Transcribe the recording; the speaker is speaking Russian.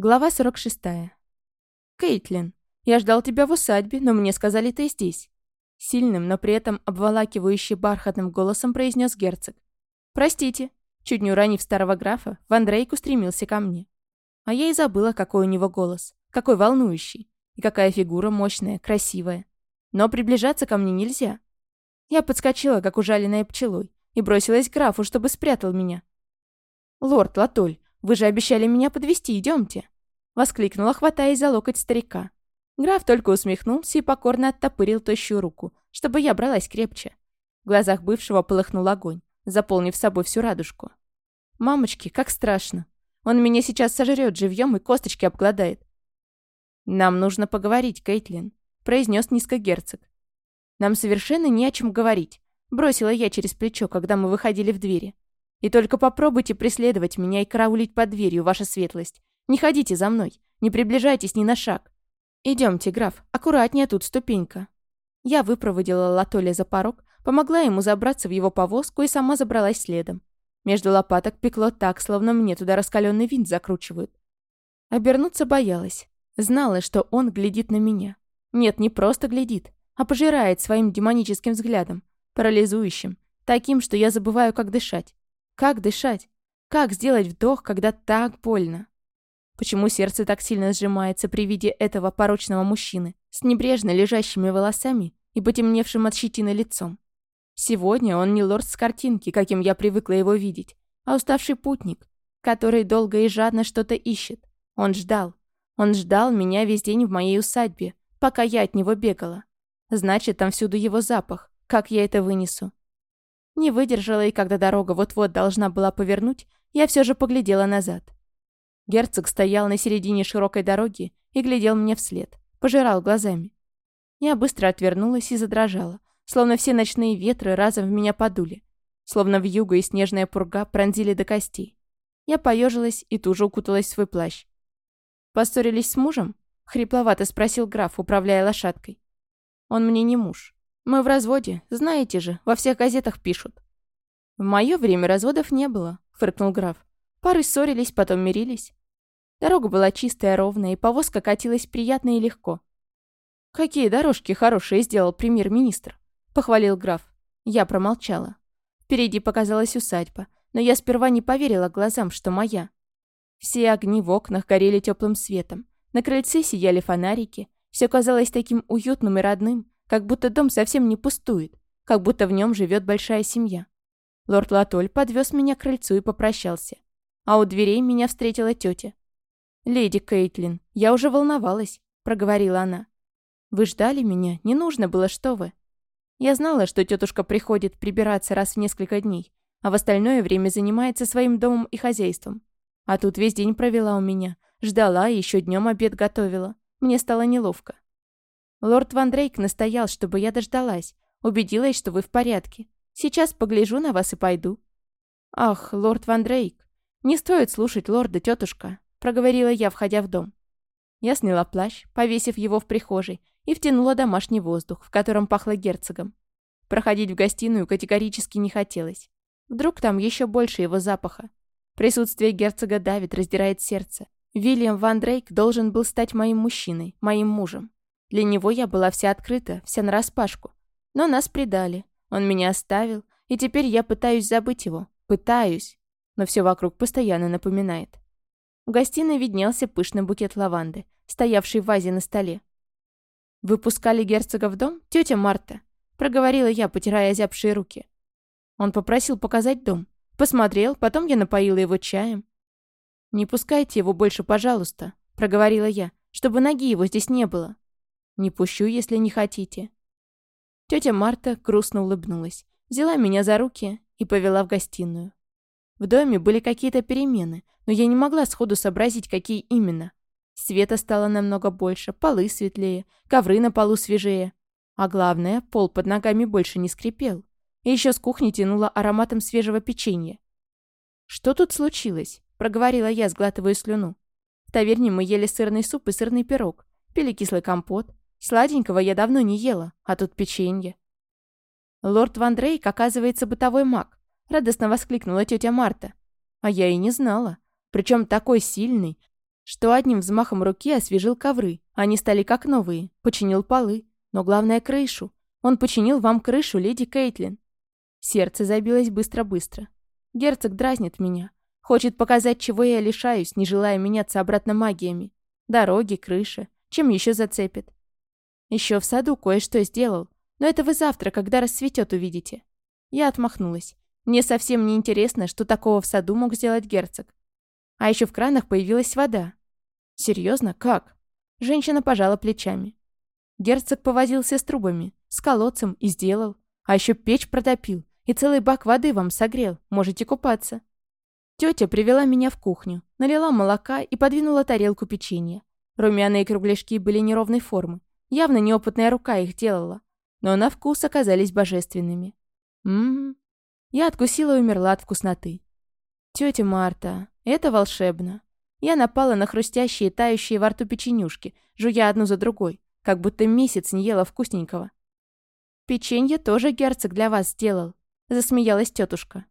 Глава 46. «Кейтлин, я ждал тебя в усадьбе, но мне сказали, ты здесь». Сильным, но при этом обволакивающе бархатным голосом произнес герцог. «Простите». Чуть не уронив старого графа, Ван Дрейк устремился ко мне. А я и забыла, какой у него голос, какой волнующий, и какая фигура мощная, красивая. Но приближаться ко мне нельзя. Я подскочила, как ужаленная пчелой, и бросилась к графу, чтобы спрятал меня. «Лорд Латоль, вы же обещали меня подвести, идемте!» Воскликнула, хватаясь за локоть старика. Граф только усмехнулся и покорно оттопырил тощую руку, чтобы я бралась крепче. В глазах бывшего полыхнул огонь, заполнив собой всю радужку. «Мамочки, как страшно! Он меня сейчас сожрет живьем и косточки обгладает!» «Нам нужно поговорить, Кейтлин», — произнес низко герцог. «Нам совершенно не о чем говорить», — бросила я через плечо, когда мы выходили в двери. И только попробуйте преследовать меня и караулить под дверью, ваша светлость. Не ходите за мной, не приближайтесь ни на шаг. Идемте, граф, аккуратнее тут ступенька. Я выпроводила Латоля за порог, помогла ему забраться в его повозку и сама забралась следом. Между лопаток пекло так, словно мне туда раскаленный винт закручивают. Обернуться боялась. Знала, что он глядит на меня. Нет, не просто глядит, а пожирает своим демоническим взглядом, парализующим, таким, что я забываю, как дышать. Как дышать? Как сделать вдох, когда так больно? Почему сердце так сильно сжимается при виде этого порочного мужчины с небрежно лежащими волосами и потемневшим от щетины лицом? Сегодня он не лорд с картинки, каким я привыкла его видеть, а уставший путник, который долго и жадно что-то ищет. Он ждал. Он ждал меня весь день в моей усадьбе, пока я от него бегала. Значит, там всюду его запах. Как я это вынесу? Не выдержала, и когда дорога вот-вот должна была повернуть, я все же поглядела назад. Герцог стоял на середине широкой дороги и глядел мне вслед, пожирал глазами. Я быстро отвернулась и задрожала, словно все ночные ветры разом в меня подули, словно вьюга и снежная пурга пронзили до костей. Я поежилась и тут же укуталась в свой плащ. «Поссорились с мужем?» — хрипловато спросил граф, управляя лошадкой. «Он мне не муж. Мы в разводе, знаете же, во всех газетах пишут». «В мое время разводов не было», — фыркнул граф. Пары ссорились, потом мирились. Дорога была чистая, ровная, и повозка катилась приятно и легко. «Какие дорожки хорошие сделал премьер-министр», — похвалил граф. Я промолчала. Впереди показалась усадьба, но я сперва не поверила глазам, что моя. Все огни в окнах горели теплым светом. На крыльце сияли фонарики. Все казалось таким уютным и родным, как будто дом совсем не пустует, как будто в нем живет большая семья. Лорд Латоль подвез меня к крыльцу и попрощался. А у дверей меня встретила тетя. «Леди Кейтлин, я уже волновалась», — проговорила она. «Вы ждали меня? Не нужно было, что вы?» Я знала, что тетушка приходит прибираться раз в несколько дней, а в остальное время занимается своим домом и хозяйством. А тут весь день провела у меня. Ждала и еще днем обед готовила. Мне стало неловко. Лорд Ван Дрейк настоял, чтобы я дождалась. Убедилась, что вы в порядке. Сейчас погляжу на вас и пойду». «Ах, лорд Ван Дрейк, не стоит слушать лорда, тетушка», — проговорила я, входя в дом. Я сняла плащ, повесив его в прихожей, и втянула домашний воздух, в котором пахло герцогом. Проходить в гостиную категорически не хотелось. Вдруг там еще больше его запаха. Присутствие герцога давит, раздирает сердце. Вильям Ван Дрейк должен был стать моим мужчиной, моим мужем. Для него я была вся открыта, вся нараспашку. Но нас предали. Он меня оставил, и теперь я пытаюсь забыть его. Пытаюсь. Но все вокруг постоянно напоминает. В гостиной виднелся пышный букет лаванды, стоявший в вазе на столе. «Вы пускали герцога в дом, тетя Марта?» Проговорила я, потирая озябшие руки. Он попросил показать дом. Посмотрел, потом я напоила его чаем. «Не пускайте его больше, пожалуйста», — проговорила я, «чтобы ноги его здесь не было». Не пущу, если не хотите». Тетя Марта грустно улыбнулась, взяла меня за руки и повела в гостиную. В доме были какие-то перемены, но я не могла сходу сообразить, какие именно. Света стало намного больше, полы светлее, ковры на полу свежее. А главное, пол под ногами больше не скрипел. И еще с кухни тянуло ароматом свежего печенья. «Что тут случилось?» – проговорила я, сглатывая слюну. В таверне мы ели сырный суп и сырный пирог, пили кислый компот, Сладенького я давно не ела, а тут печенье. Лорд Ван Дрейк, оказывается, бытовой маг. Радостно воскликнула тетя Марта. А я и не знала. Причем такой сильный, что одним взмахом руки освежил ковры, они стали как новые, починил полы, но главное крышу. Он починил вам крышу, леди Кейтлин. Сердце забилось быстро-быстро. Герцог дразнит меня. Хочет показать, чего я лишаюсь, не желая меняться обратно магиями. Дороги, крыша. Чем еще зацепит? Еще в саду кое-что сделал. Но это вы завтра, когда рассветет, увидите. Я отмахнулась. Мне совсем не интересно, что такого в саду мог сделать герцог. А еще в кранах появилась вода. Серьезно? Как? Женщина пожала плечами. Герцог повозился с трубами, с колодцем и сделал. А еще печь протопил и целый бак воды вам согрел. Можете купаться. Тетя привела меня в кухню, налила молока и подвинула тарелку печенья. Румяные кругляшки были неровной формы. Явно неопытная рука их делала. Но на вкус оказались божественными. Ммм. Я откусила и умерла от вкусноты. Тетя Марта, это волшебно. Я напала на хрустящие, тающие во рту печенюшки, жуя одну за другой, как будто месяц не ела вкусненького. «Печенье тоже герцог для вас сделал», — засмеялась тетушка.